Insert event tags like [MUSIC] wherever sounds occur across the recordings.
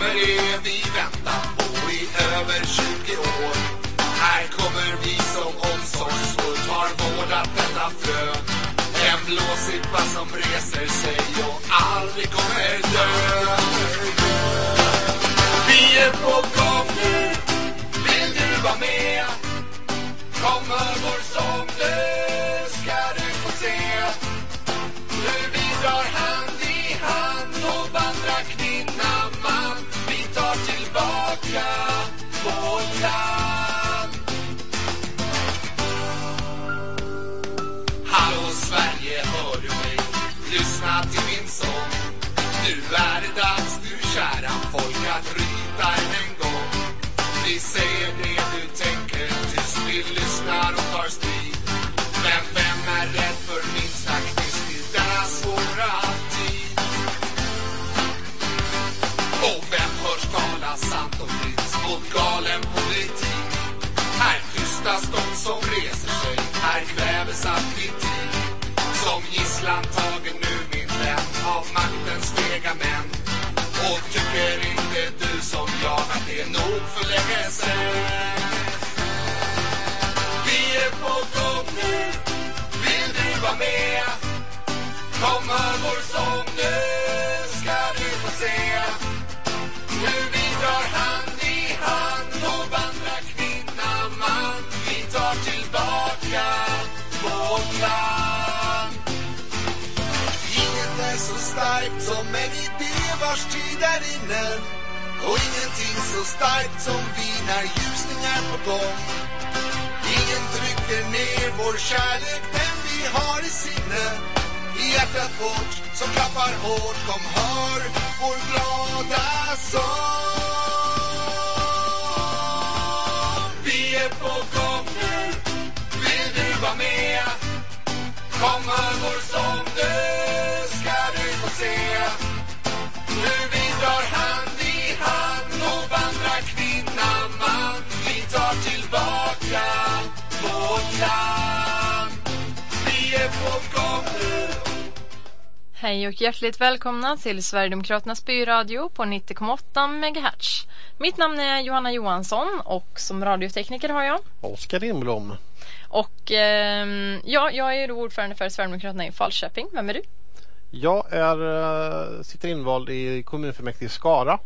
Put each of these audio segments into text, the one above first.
kommer det vi väntat på i över 20 år. Här kommer vi som omsorgsfullt har vårdat detta frö. En blåsippa som reser sig och aldrig kommer dö. Vi är på gång nu, vill du vara med? Kom hör vår sång nu säger det du tänker tyst, vi lyssnar och tar strid. Men vem är rädd för minsta taktisk i denna svåra tid? Och vem hörs tala sant och fritt mot galen politik? Här tystas de som reser sig, här kväves aptit. Som gisslan tagen nu min vän av maktens fega män. Att för länge sen? Vi är på gång nu, vill du vara med? Kom hör vår sång nu ska du få se hur vi drar hand i hand och vandrar kvinna man. Vi tar tillbaka vårt land. Inget är så starkt som en idé vars tid är inne och ingenting så starkt som vi när ljusning är på gång. Ingen trycker ner vår kärlek, den vi har i sinne. I hjärtat vårt som klappar hårt, kom hör vår glada sång. Vi är på gång nu, vill du vara med? Kom hör vår sång nu Hej och hjärtligt välkomna till Sverigedemokraternas byradio på 90,8 MHz. Mitt namn är Johanna Johansson och som radiotekniker har jag. Oskar Lindblom. Och ehm, ja, jag är då ordförande för Sverigedemokraterna i Falköping. Vem är du? Jag är, eh, sitter invald i kommunfullmäktige i Skara.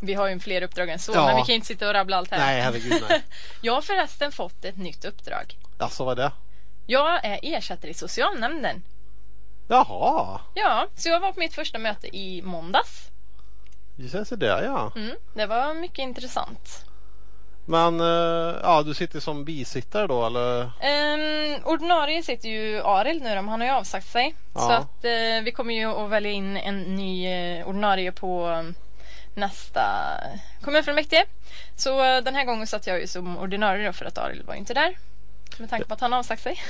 Vi har ju fler uppdrag än så, Ja. men vi kan inte sitta och rabbla allt här. Nej, herregud nej. [LAUGHS] Jag har förresten fått ett nytt uppdrag. Alltså vad är det? Jag är ersättare i socialnämnden. Jaha, Ja, så jag var på mitt första möte i måndags. just det där ja. Mm, det var mycket intressant. Men eh, ja, du sitter som bisittare då eller? Um, ordinarie sitter ju Arild nu då, han har ju avsagt sig. Ja. Så att eh, vi kommer ju att välja in en ny eh, ordinarie på nästa kommunfullmäktige. Så eh, den här gången satt jag ju som ordinarie då för att Arild var inte där. Med tanke på att han har avsagt sig.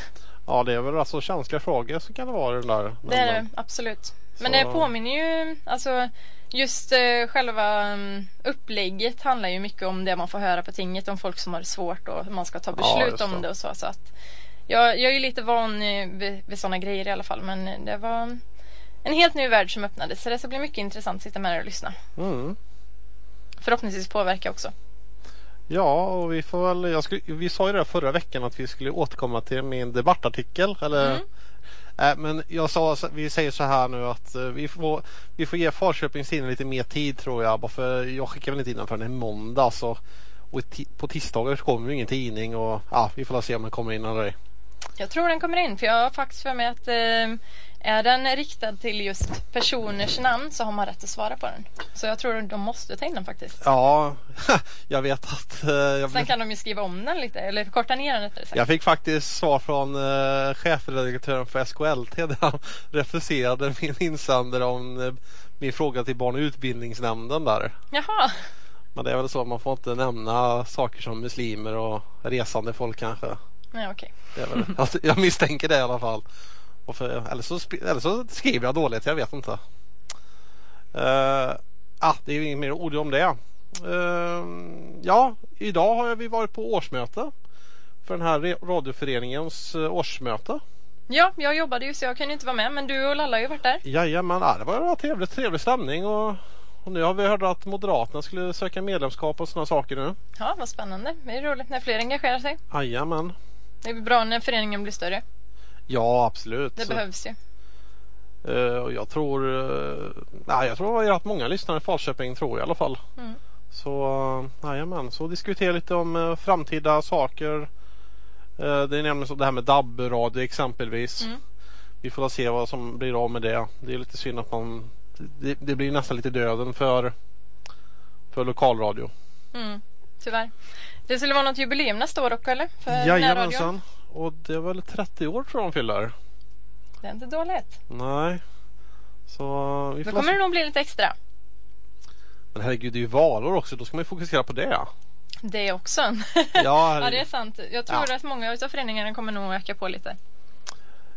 Ja, det är väl alltså känsliga frågor så kan det vara den där. Det är det absolut. Men Så- det påminner ju, alltså just eh, själva um, upplägget handlar ju mycket om det man får höra på tinget om folk som har det svårt och hur man ska ta Ja, beslut just om det. det och så. så att jag, jag är ju lite van eh, vid, vid sådana grejer i alla fall men det var en helt ny värld som öppnades så det ska bli mycket intressant att sitta med och lyssna. Mm. Förhoppningsvis påverka också. Ja, och vi får väl, jag skulle, vi sa ju det förra veckan att vi skulle återkomma till min debattartikel. Eller, Mm. äh, men jag sa, vi säger så här nu att eh, vi får, vi får ge Falköpings Tidning lite mer tid tror jag. Bara för jag skickar väl inte in den förrän i måndag. Så, och på tisdagar kommer ju ingen tidning och ja, vi får se om den kommer in eller ej. Jag tror den kommer in för jag har faktiskt för mig att eh, är den riktad till just personers namn så har man rätt att svara på den. Så jag tror de måste ta in den faktiskt. Ja, [LAUGHS] jag vet att eh, jag, Sen kan de ju skriva om den lite eller korta ner den sagt. jag fick faktiskt svar från eh, chefredaktören för SKLT där han [LAUGHS] refuserade min insändare om eh, min fråga till barn och utbildningsnämnden där. Jaha, Men det är väl så att man får inte nämna saker som muslimer och resande folk kanske. Nej okej. Väl, alltså, jag misstänker det i alla fall. För, eller, så, eller så skriver jag dåligt, jag vet inte. Uh, ah, det är ju inget mer ord om det. Eh, ja, idag har vi varit på årsmöte. För den här re- radioföreningens eh, årsmöte. Ja, jag jobbade ju så jag kunde inte vara med men du och Lalla har ju varit där. Jajamän, ah, det var en trevlig, trevlig stämning och Och nu har vi hört att Moderaterna skulle söka medlemskap och sådana saker nu. Ja, vad spännande. Det är roligt när fler engagerar sig. Jajamän. Det är bra när föreningen blir större. Ja, absolut. Det Så, behövs ju. och jag tror, uh, nej, jag tror att många lyssnare i Falköping, tror jag i alla fall. Mm. Så, uh, jajamän. Så diskutera lite om eh, framtida saker. Eh, det är nämligen så det här med DAB-radio exempelvis. Mm. Vi får se vad som blir av med det. Det är lite synd att man det, det blir nästan lite döden för, för lokalradio. Mm. Tyvärr. Det skulle vara något jubileum nästa år också eller? För. Jajamensan. Och det är väl 30 år tror jag de fyller. Det är inte dåligt. Nej. Så vi Då kommer det nog bli lite extra. Men herregud det är ju valår också. Då ska man ju fokusera på det. Det också. Ja, [LAUGHS] ja, det är sant. Jag tror Ja. att många av föreningarna kommer nog öka på lite.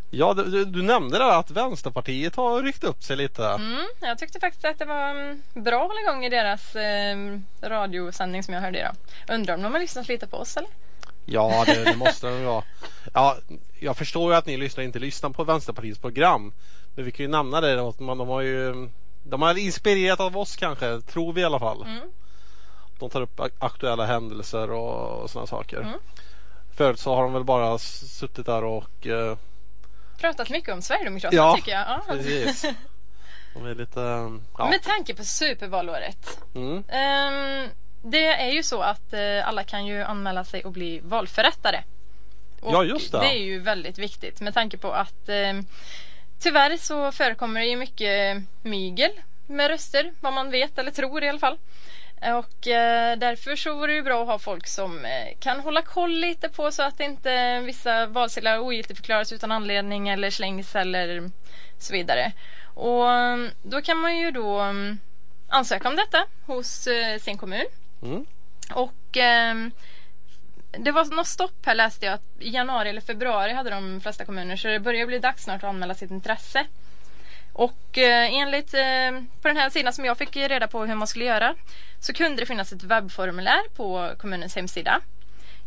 Ja du, du- nämnde där att Vänsterpartiet har ryckt upp sig lite. Mm, jag tyckte faktiskt att det var mm, bra att hålla igång i deras eh, radiosändning som jag hörde idag. Undrar om de har lyssnat lite på oss eller? Ja, det, det [LAUGHS] måste de vara. Ja, jag förstår ju att ni lyssnar inte lyssnar på Vänsterpartiets program. Men vi kan ju nämna det då, man, de har ju de har inspirerat av oss kanske, tror vi i alla fall. Mm. De tar upp ak- aktuella händelser och, och sådana saker. Mm. Förut så har de väl bara suttit där och eh, Pratat mycket om Sverigedemokraterna Ja, tycker jag. Ja. precis. [LAUGHS] De är lite, ja. Med tanke på supervalåret. Mm. Ehm, det är ju så att eh, alla kan ju anmäla sig och bli valförrättare. Och Ja, just det. Det är ju väldigt viktigt med tanke på att ehm, tyvärr så förekommer det ju mycket mygel med röster, vad man vet eller tror i alla fall. Och eh, därför så vore det bra att ha folk som eh, kan hålla koll lite på så att inte vissa valsedlar ogiltigförklaras utan anledning eller slängs eller så vidare. Och eh, då kan man ju då ansöka om detta hos eh, sin kommun. Mm. Och det var något stopp här läste jag att i januari eller februari hade de flesta kommuner så det börjar bli dags snart att anmäla sitt intresse. Och eh, enligt eh, på den här sidan som jag fick reda på hur man skulle göra så kunde det finnas ett webbformulär på kommunens hemsida.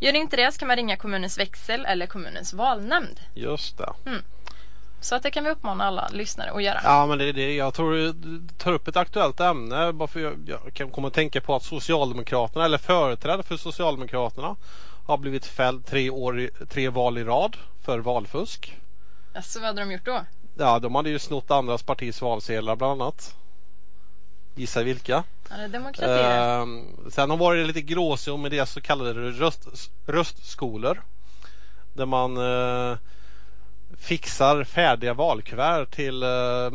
Gör det inte det så kan man ringa kommunens växel eller kommunens valnämnd. Just det. Så att det kan vi uppmana alla lyssnare att göra. Ja men det är det. Jag tror du tar upp ett aktuellt ämne. Bara för jag, jag kan komma att tänka på att Socialdemokraterna eller företrädare för Socialdemokraterna har blivit fälld tre, år, tre val i rad för valfusk. Alltså, vad hade de gjort då? Ja, de hade ju snott andras partis valsedlar bland annat. Gissa vilka. Ja, det demokrati det. Ehm, sen har varit lite gråzon med det så kallade röst, röstskolor. Där man eh, fixar färdiga valkuvert till eh,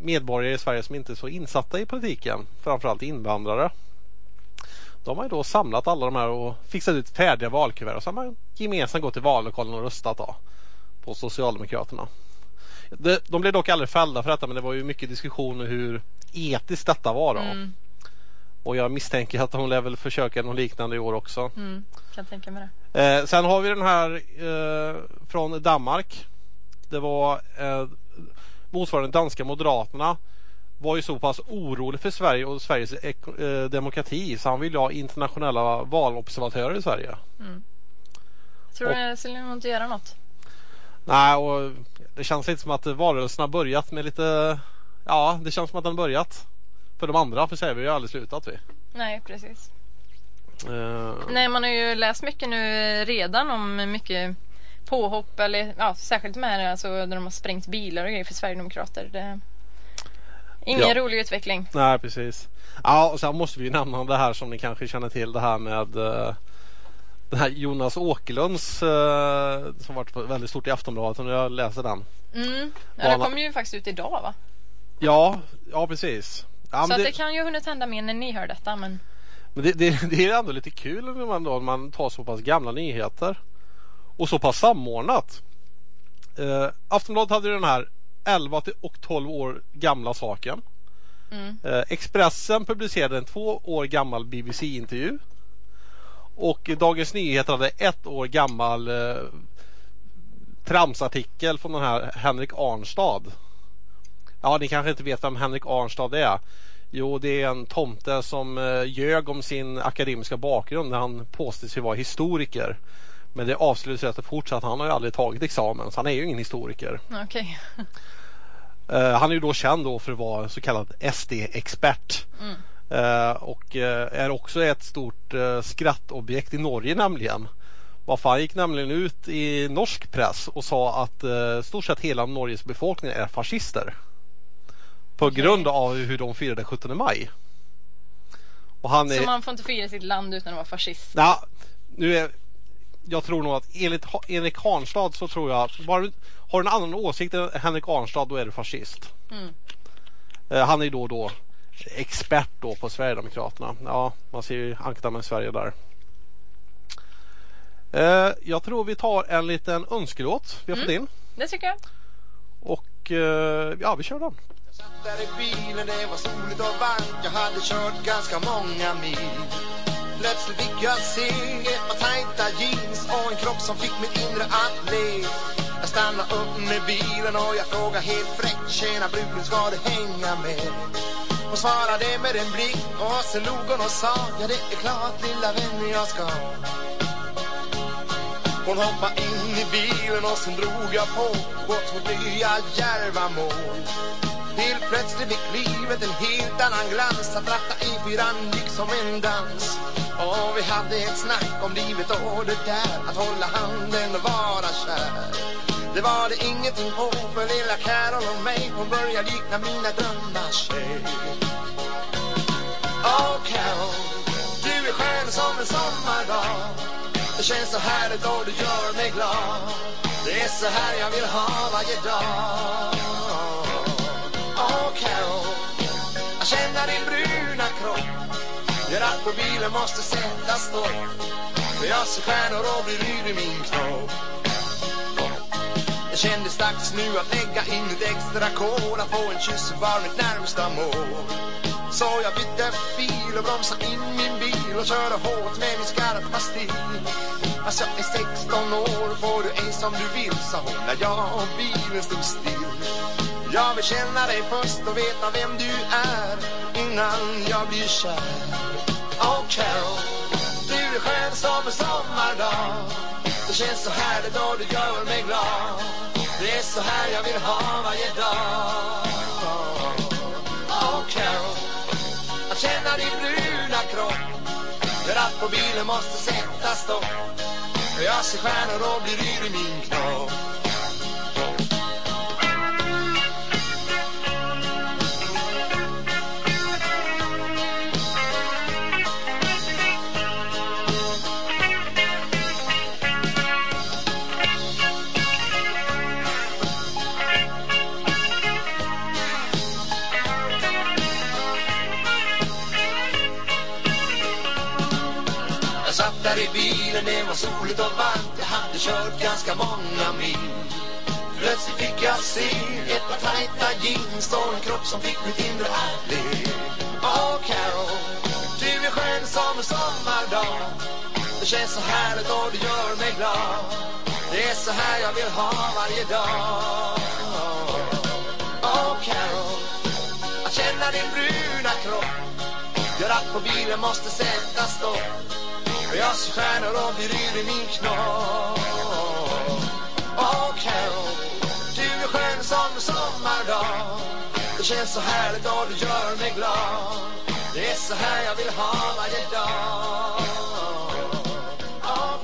medborgare i Sverige som inte är så insatta i politiken. Framförallt invandrare. De har ju då samlat alla de här och fixat ut färdiga valkuvert och så har man gemensamt gått till vallokalen och röstat då, på Socialdemokraterna. De blev dock aldrig fällda för detta men det var ju mycket diskussion om hur etiskt detta var. Då. Mm, Och jag misstänker att hon lär väl försöka något liknande i år också. mm, kan tänka mig det. Eh, sen har vi den här eh, från Danmark. Det var eh, motsvarande danska moderaterna var ju så pass orolig för Sverige och Sveriges eh, demokrati så han ville ha internationella valobservatörer i Sverige. Tror Och- du det skulle inte göra något? Nej, och det känns lite som att valrörelsen har börjat med lite... Ja, det känns som att den börjat. För de andra, för vi har ju aldrig slutat vi. Nej, precis. Eh, Nej, man har ju läst mycket nu redan om mycket påhopp eller ja, särskilt de här alltså, när de har sprängt bilar och grejer för Sverigedemokrater. Det... Ingen Ja. rolig utveckling. Nej precis. Ja och sen måste vi ju nämna det här som ni kanske känner till det här med eh, den här Jonas Åkerlunds eh, som varit väldigt stort i Aftonbladet om jag läser den. Mm. Ja, det kommer ju faktiskt ut idag va? Ja, ja precis. Ja, Så det, det kan ju hunnit hända mer när ni hör detta men men det, det, det är ändå lite kul när man, då, när man tar så pass gamla nyheter och så pass samordnat. Eh, Aftonbladet hade den här 11 till- och 12 år gamla saken. mm. Eh, Expressen publicerade en två år gammal BBC-intervju. Och Dagens Nyheter hade ett år gammal eh, tramsartikel från den här Henrik Arnstad. Ja, ni kanske inte vet vem Henrik Arnstad är. Jo, det är en tomte som eh, ljög om sin akademiska bakgrund när han påstod sig vara historiker. Men det avslöjades rätt fort så att han har ju aldrig tagit examen så han är ju ingen historiker. okej. Eh, han är ju då känd då för att vara så kallad SD-expert. Eh, och eh, är också ett stort eh, skrattobjekt i Norge nämligen. Han gick nämligen ut i norsk press och sa att eh, stort sett hela Norges befolkning är fascister. På Okej. grund av hur de firade 17 maj. Och han är... Så man får inte fira sitt land utan att vara fascist. Ja, nu är, jag tror nog att enligt Henrik Harnstad så tror jag bara har du en annan åsikt än Henrik Harnstad då är du fascist. Mm. Eh, han är då då expert då på Sverigedemokraterna. Ja, man ser ju ankda med Sverige där. Eh, jag tror vi tar en liten önskelåt vi har fått in Det tycker jag. och eh, ja, vi kör den. Jag satt där i bilen, det var soligt och varmt Jag hade kört ganska många mil Plötsligt fick jag se ett par tajta jeans och en kropp som fick mitt inre att le Jag stannade upp med bilen och jag frågade helt fräckt Tjena bruden, ska du hänga med? Hon svarade med en blick. Och sen log hon och sa Ja, det är klart lilla vän jag ska. Hon hoppade in i bilen och sen drog jag på. Bort mot nya djärva mål. Helt plötsligt fick livet en helt annan glans. Att ratta i fyran gick som en dans. Och vi hade ett snack om livet och det där. Att hålla handen och vara kär. Det var det ingenting på för lilla Carol och mig Hon börjar likna mina drömmars tjej Åh Carol, du är skön som en sommardag. Det känns så härligt och du gör mig glad. Det är så här jag vill ha varje dag. Åh Carol, jag känner din bruna kropp Gör att på bilen måste sätta stopp. För jag ser stjärnor och blir yr i min kropp det kändes dags nu att lägga in ett extra kol. Att få en kyss var mitt närmsta mål. Så jag bytte fil och bromsade in min bil Och körde hårt med min skarpa stil. Fast jag är 16 år får du ej som du vill Sa hon. När jag och bilen stod still. Jag vill känna dig först och veta vem du är Innan jag blir kär. Oh Carol, du är skön som en sommardag känns så härligt och du gör mig glad. Det är så här jag vill ha varje dag. Oh Carol, att känna din bruna kropp. Gör att på bilen måste sätta stopp. Jag ser stjärnor och blir yr i min knopp och vann. Jag hade kört ganska många mil. Plötsligt fick jag se ett par tajta jeans och en kropp som fick mitt inre att le. Åh Carol, du är skön som en sommardag. Det känns så härligt och du gör mig glad. Det är så här jag vill ha varje dag. Åh Carol, att känna din bruna kropp Gör att på bilen måste sätta stopp. Jag ser stjärnor och blir yr i min knopp. Åh Carol, du är skön som en sommardag. Det känns så härligt och du gör mig glad. Det är så här jag vill ha varje dag.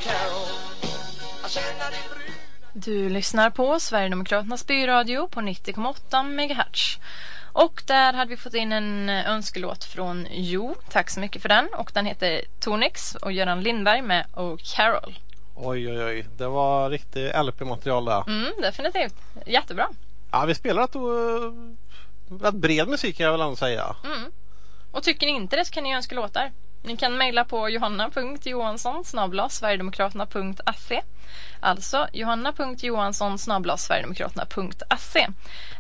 Carol, din Du lyssnar på Sverigedemokraternas byradio på 90,8 MHz. Och där hade vi fått in en eh, önskelåt från Jo. Tack så mycket för den. Och den heter Tonix och Göran Lindberg med Oh Carol. Oj oj oj, det var riktigt LP-material där. Mm, definitivt. Jättebra. Ja, vi spelar rätt, uh, rätt bred musik kan jag väl ändå säga. Mm. Och tycker ni inte det så kan ni önska låtar. Ni kan mejla på johanna.johansson sverigedemokraterna.se Alltså johanna.johansson sverigedemokraterna.se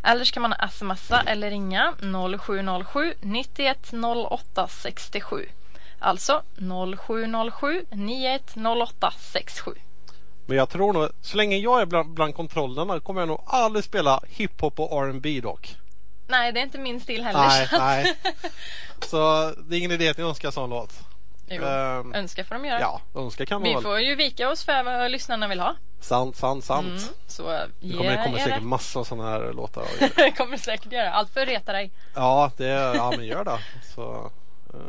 Eller så kan man smsa eller ringa 0707 91 08 67 Alltså 0707 91 08 67 Men jag tror nog, så länge jag är bland, bland kontrollerna kommer jag nog aldrig spela hiphop och R&B dock. Nej, det är inte min stil heller. Nej, så nej. [LAUGHS] Så det är ingen idé att ni önskar sån låt. Jo, Ehm, önska får de göra. Ja, önska kan man Vi väl. får ju vika oss för vad lyssnarna vill ha. Sant, sant, sant. Mm, så Det kommer, det kommer er säkert massa sådana här låtar. [LAUGHS] Det kommer säkert göra. Allt för att reta dig. Ja, det, ja men gör det. Så, eh,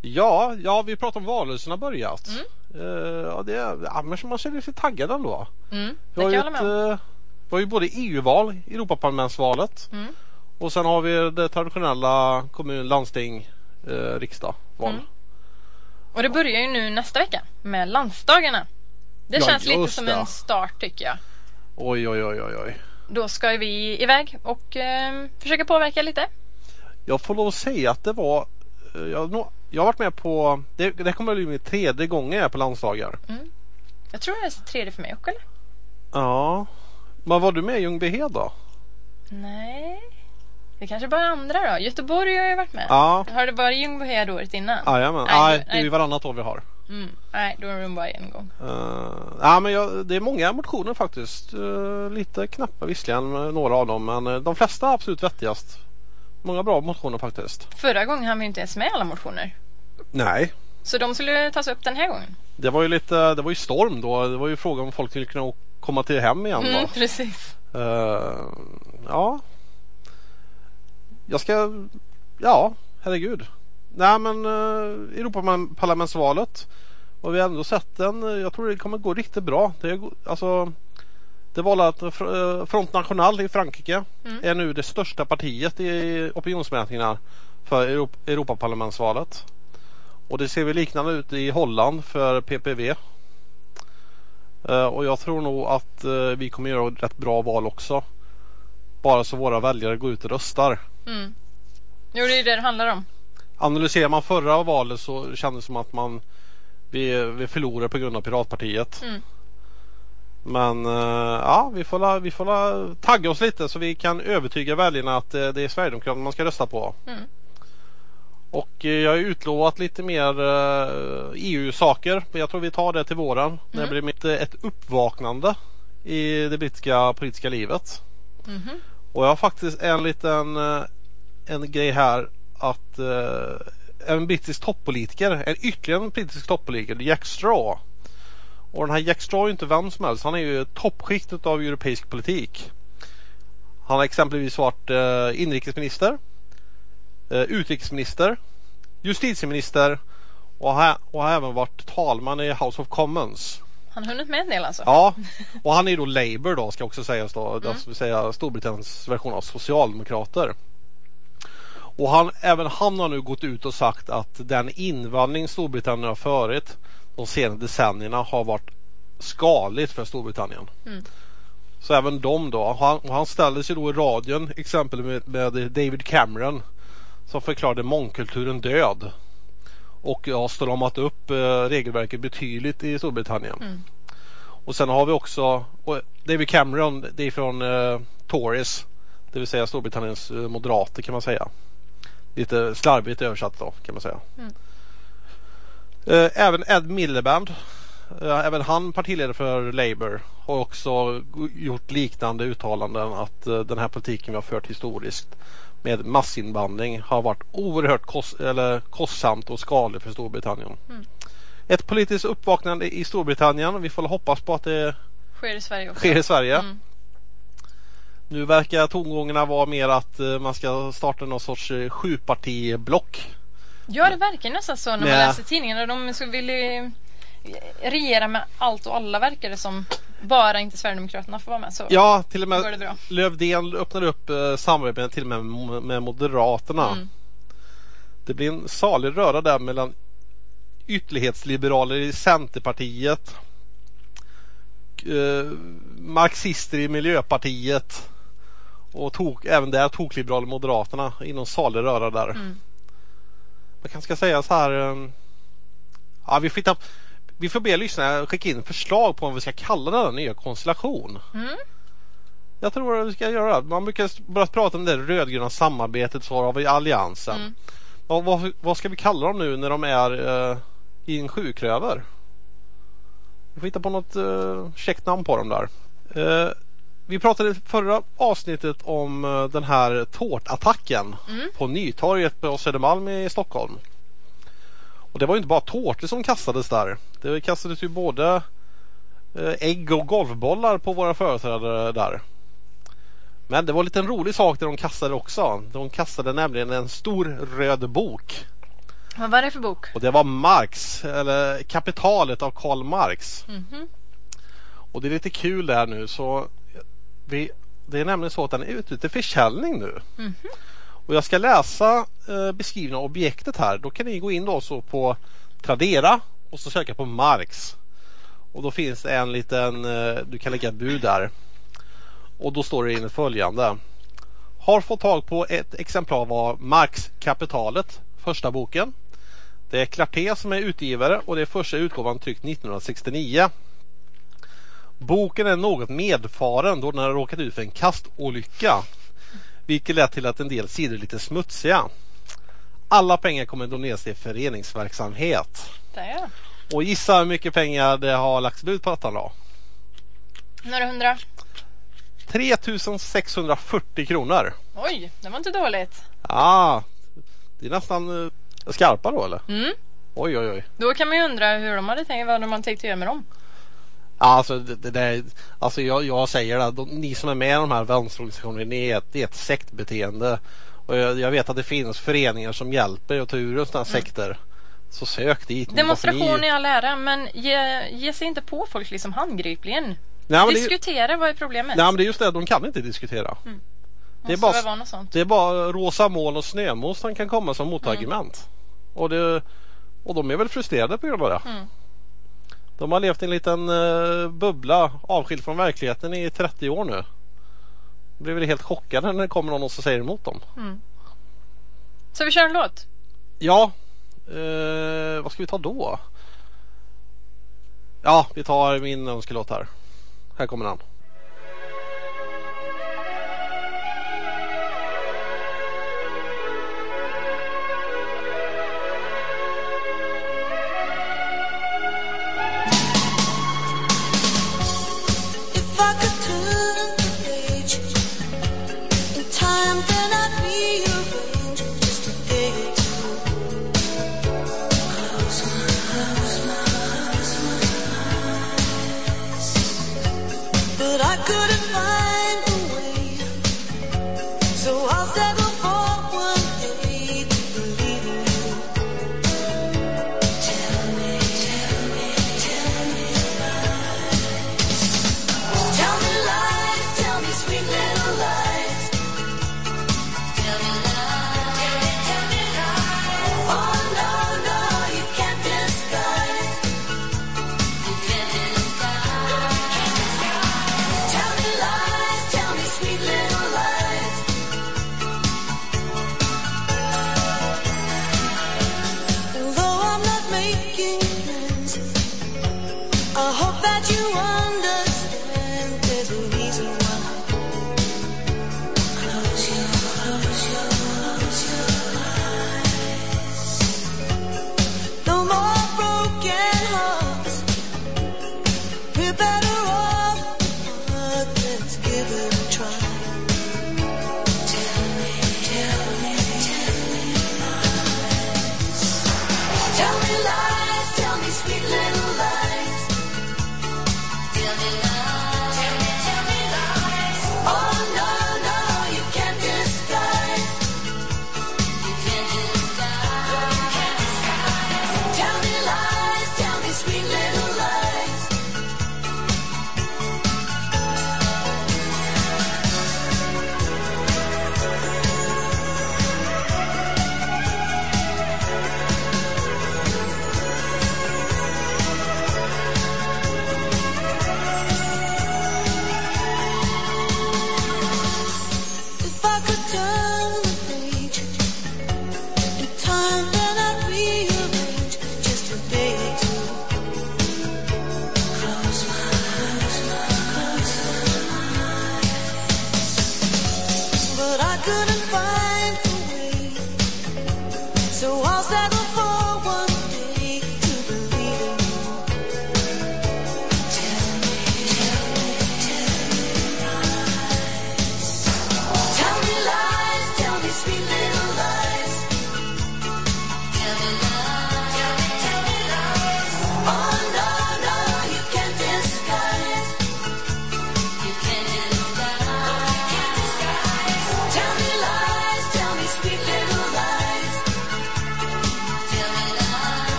ja, ja, vi pratar om valrörelsen har börjat. Mm. Eh, ja, det, ja, men man känner sig taggad ändå. Mm, det kan jag hålla med om. Vi har ju både EU-val, Europaparlamentsvalet Mm. och sen har vi det traditionella kommun, landsting, eh, riksdag, val. Mm. Och det börjar ju nu nästa vecka med landsdagarna. Det Ja, känns lite som det. en start tycker jag. Oj, oj, oj, oj, oj. Då ska vi iväg och eh, försöka påverka lite. Jag får lov att säga att det var eh, jag, jag har varit med på, det, det kommer att bli min tredje gång jag är på landsdagar. Jag tror det är tredje för mig också eller? Ja. Men var du med i Ljungbyhed då? Nej. Det kanske bara andra då. Göteborg har jag varit med. Ja. Har det varit Ljungbyhed året innan? Jajamän. Nej, det är ju varannat år vi har. Mm. Nej, då är det bara en gång. Uh, ja, men jag, det är många motioner faktiskt. Eh, lite knappa visserligen, eh, några av dem. Men eh, de flesta är absolut vettigast. Många bra motioner faktiskt. Förra gången hann vi inte ens med alla motioner. Nej, Så de skulle tas upp den här gången. det var ju lite, det var ju storm då. Det var ju frågan om folk skulle kunna komma till hem igen Mm, precis. Eh, ja. Jag ska, ja, herregud. Nej men uh, Europaparlamentsvalet. Och vi har ändå sett den. Jag tror det kommer gå riktigt bra. Det är, alltså, det Fr- eh, Front National i Frankrike Mm. är nu det största partiet i opinionsmätningarna för Europ- Europaparlamentsvalet. Och det ser väl liknande ut i Holland för PPV. Eh, och jag tror nog att eh, vi kommer göra ett rätt bra val också. Bara så våra väljare går ut och röstar. Mm. Jo, det är det det handlar om. Analyserar man förra valet så kändes det som att man vi, vi förlorade på grund av Piratpartiet. Mm. Men eh, ja, vi får, la, vi får la, tagga oss lite så vi kan övertyga väljarna att det är Sverigedemokraterna man ska rösta på. Mm. Och eh, jag har utlovat lite mer eh, EU-saker. Men jag tror vi tar det till våren. När det blir eh, ett uppvaknande i det brittiska politiska livet. Mhm. Och jag har faktiskt en liten eh, en grej här att eh, en brittisk toppolitiker, en ytterligare en brittisk toppolitiker, Jack Straw. Och den här Jack Straw är inte vem som helst. Han är ju toppskiktet av europeisk politik. Han har exempelvis varit eh, inrikesminister, eh, utrikesminister, justitieminister och har, och har även varit talman i House of Commons. Han har hunnit med en del alltså. Ja, [LAUGHS] och han är då Labour då ska också sägas då. Vill säga Storbritanniens version av Socialdemokrater. Och han, även han har nu gått ut och sagt att den invandring Storbritannien har förut de senaste decennierna har varit skadligt för Storbritannien. Så även de då. Han, han ställde sig då i radion exempel med, med David Cameron som förklarade mångkulturen död. Och har stramat upp eh, regelverket betydligt i Storbritannien. Och sen har vi också David Cameron, det är från eh, Tories. Det vill säga Storbritanniens eh, moderater kan man säga. Lite slarvigt översatt då kan man säga. Eh, även Ed Miliband, eh, även han partiledare för Labour, har också gjort liknande uttalanden att eh, den här politiken vi har fört historiskt med massinvandring har varit oerhört kost, eller kostsamt och skadligt för Storbritannien. Ett politiskt uppvaknande i Storbritannien. Vi får hoppas på att det Sker i Sverige också. sker i Sverige. Mm. Nu verkar tongångarna vara mer att eh, man ska starta någon sorts eh, sjupartiblock. Ja, det verkar nästan så när man Nej. läser tidningarna. De vill ju regera med allt och alla verkar det som. Bara inte Sverigedemokraterna får vara med. Så Ja, till och med. Lövdén öppnade upp eh, samarbete med, till och med med Moderaterna. Mm. Det blir en salig röra där mellan ytterlighetsliberaler i Centerpartiet, eh, marxister i Miljöpartiet och tok, även där tokliberaler Moderaterna i någon salig röra där. Mm. Man kanske ska säga så här. eh, Ja, vi, hitta, vi får be lyssnarna skicka in förslag på vad vi ska kalla denna nya konstellation. Mm. Jag tror att vi ska göra det. Man brukar börja prata om det rödgröna samarbetet så har vi alliansen. Mm. Vad, vad, vad ska vi kalla dem nu när de är eh, i en sjuklöver? Vi får hitta på något eh, käckt namn på dem där. Eh, vi pratade i förra avsnittet om den här tårtattacken Mm. på Nytorget på Södermalm i Stockholm. Och det var ju inte bara tårtor som kastades där. Det kastades ju både eh, ägg och golfbollar på våra företrädare där. Men det var en liten rolig sak det de kastade också. De kastade nämligen en stor röd bok. Vad var det för bok? Och det var Marx, eller Kapitalet av Karl Marx. Mhm. Och det är lite kul där nu så vi, det är nämligen så att den är ute till försäljning nu. Mhm. Och jag ska läsa eh, beskrivningen av objektet här. Då kan ni gå in då så på Tradera och så söka på Marx. Och då finns det en liten, eh, du kan lägga ett bud där. Och då står det in följande. Har fått tag på ett exemplar av Marx Kapitalet, första boken. Det är Clarté som är utgivare och det är första utgåvan tryckt 1969. Boken är något medfaren då den har råkat ut för en kastolycka. Vilket lett till att en del sidor är lite smutsiga. Alla pengar kommer doneras till föreningsverksamhet. Där. Och gissa hur mycket pengar det har lagts bud på detta då? Några hundra. 3640 kronor. Oj, det var inte dåligt. Ja, det är nästan eh, skarpa då eller? Mm. Oj oj oj. Då kan man ju undra hur de hade tänkt, vad de hade tänkt göra med dem. Ja, Alltså, det, det alltså jag, jag säger det, de, ni som är med i de här vänsterorganisationerna, ni är ett, det är ett sektbeteende. Och jag, jag vet att det finns föreningar som hjälper att ta ur sådana här sekter. Så sök dit. Demonstration i all ära, men ge, ge sig inte på folk liksom handgripligen. Nej, men det, Diskutera, vad är problemet? nej men det är just det, de kan inte diskutera. Mm. det är bara-. Det är bara rosa moln och snömos som kan komma som motargument. Och, det, och de är väl frustrerade på grund av det. Mm. De har levt i en liten eh, bubbla avskild från verkligheten i 30 år nu. De blir väl helt chockade när det kommer någon och så säger emot dem. Så vi kör en låt? Ja, eh, vad ska vi ta då? Ja, vi tar min önskelåt här. Här kommer den.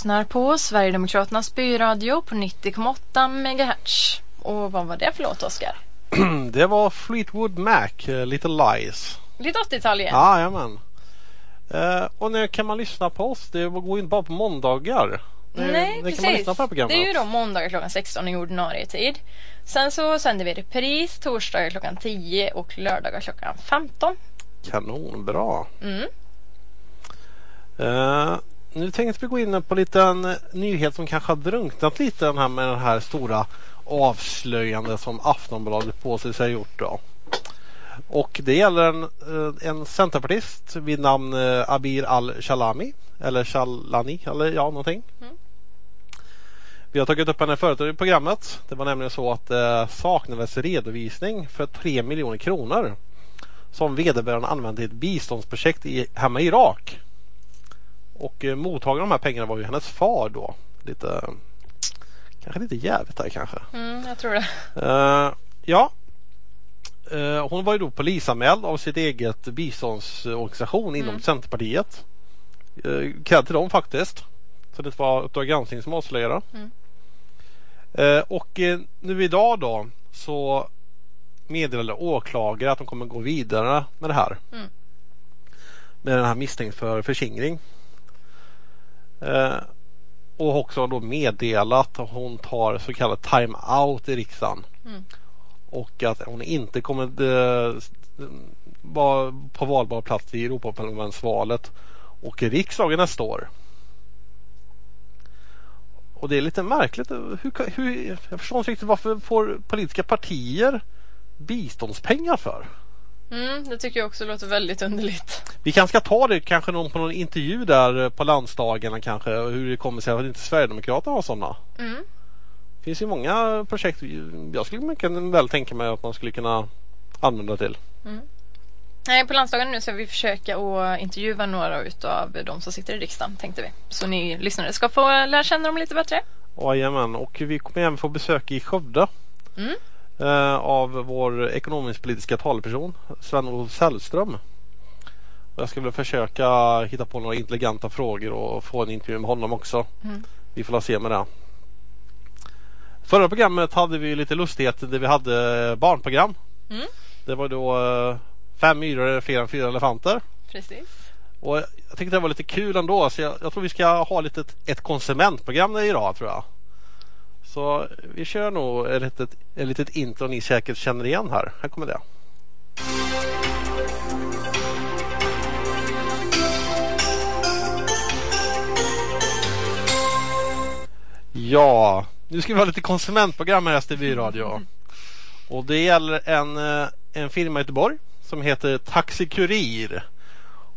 Lyssnar på Sverigedemokraternas byradio på 90,8 MHz. Och vad var det för låt, Oskar? [CLEARS THROAT] Det var Fleetwood Mac, eh, Little Lies. Lite 80-tal igen. Jajamän. Eh, och när kan man lyssna på oss? Det går ju inte bara på måndagar. När, Nej, när precis. det det är ju då måndagar klockan 16 i ordinarie tid. Sen så sänder vi repris torsdagar klockan 10 och lördagar klockan 15. Kanonbra. Mm. Eh, nu tänkte vi gå in på lite en nyhet som kanske har drunknat lite den här med den här stora avslöjande som Aftonbladet på sig har gjort. Då. Och det gäller en, eh, en centerpartist vid namn eh, Abir Al-Shalami eller Shalani eller ja någonting. Mm. Vi har tagit upp henne förut i programmet. Det var nämligen så att det saknades redovisning för 3 miljoner kronor som vederbörande använde i ett biståndsprojekt i, hemma i Irak. Och eh, mottagaren av de här pengarna var ju hennes far då. Lite, kanske lite jävligt där kanske. Mm, jag tror det. Eh, ja. Eh, hon var ju då polisanmäld av sitt eget biståndsorganisation inom Mm. Centerpartiet. Uh, Cred till dem faktiskt. Så det var Uppdrag granskning som avslöjade. Mm. Eh, och eh, nu idag då så meddelade åklagare att de kommer gå vidare med det här. Mm. Med den här misstänkt för förskingring. Eh, och också då meddelat att hon tar så kallad time-out i riksdagen. Mm. Och att hon inte kommer eh, vara på valbar plats i Europaparlamentsvalet och i riksdagen nästa år. Och det är lite märkligt. Hur, hur, jag förstår inte riktigt varför får politiska partier biståndspengar för? Mm, det tycker jag också låter väldigt underligt. Vi kanske ska ta det kanske någon på någon intervju där på landsdagarna kanske hur det kommer sig att inte Sverigedemokraterna har sådana. Mm. Det finns ju många projekt jag skulle mycket väl tänka mig att man skulle kunna använda till. Nej, på landsdagen nu ska vi försöka att intervjua några utav de som sitter i riksdagen tänkte vi. Så ni lyssnare ska få lära känna dem lite bättre. Jajamän, och vi kommer även få besök i Skövde. Mm. Eh, av vår ekonomisk-politiska talperson Sven-Olof Sällström. Och jag ska väl försöka hitta på några intelligenta frågor och få en intervju med honom också. Mm. Vi får se med det. Förra programmet hade vi lite lustigheter där vi hade barnprogram. Mm. Det var då eh, fem myror är fler än fyra elefanter. Precis. Och jag tyckte det var lite kul ändå så jag, jag tror vi ska ha lite ett, ett konsumentprogram idag tror jag. Så vi kör nog ett litet, ett litet intro ni säkert känner igen här. Här kommer det. Ja, nu ska vi ha lite konsumentprogram här i STB Radio. Och det gäller en, eh, en firma i Göteborg som heter Taxi Kurir.